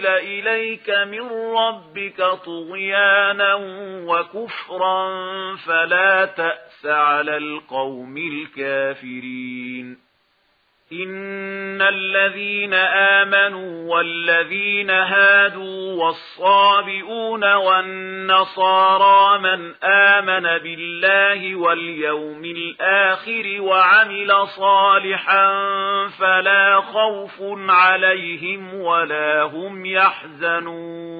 أُنْزِلَ إِلَيْكَ مِنْ رَبِّكَ طُغْيَانًا وَكُفْرًا فَلَا تَأْسَ عَلَى الْقَوْمِ الْكَافِرِينَ إِنَّ الَّذِينَ آمَنُوا وَالَّذِينَ هَادُوا وَالصَّابِئُونَ وَالنَّصَارَى مَنْ آمَنَ بِاللَّهِ وَالْيَوْمِ الْآخِرِ وَعَمِلَ صَالِحًا فَلَا خَوْفٌ عَلَيْهِمْ وَلَا هُمْ يَحْزَنُونَ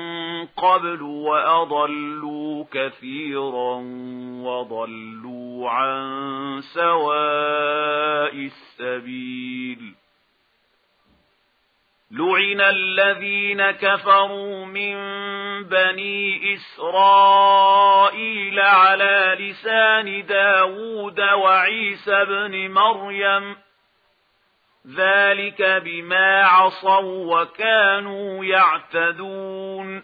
قبل وأضلوا كثيرا وضلوا عن سواء السبيل. لعن الذين كفروا من بني إسرائيل على لسان داود وعيسى بن مريم. ذلك بما عصوا وكانوا يعتدون.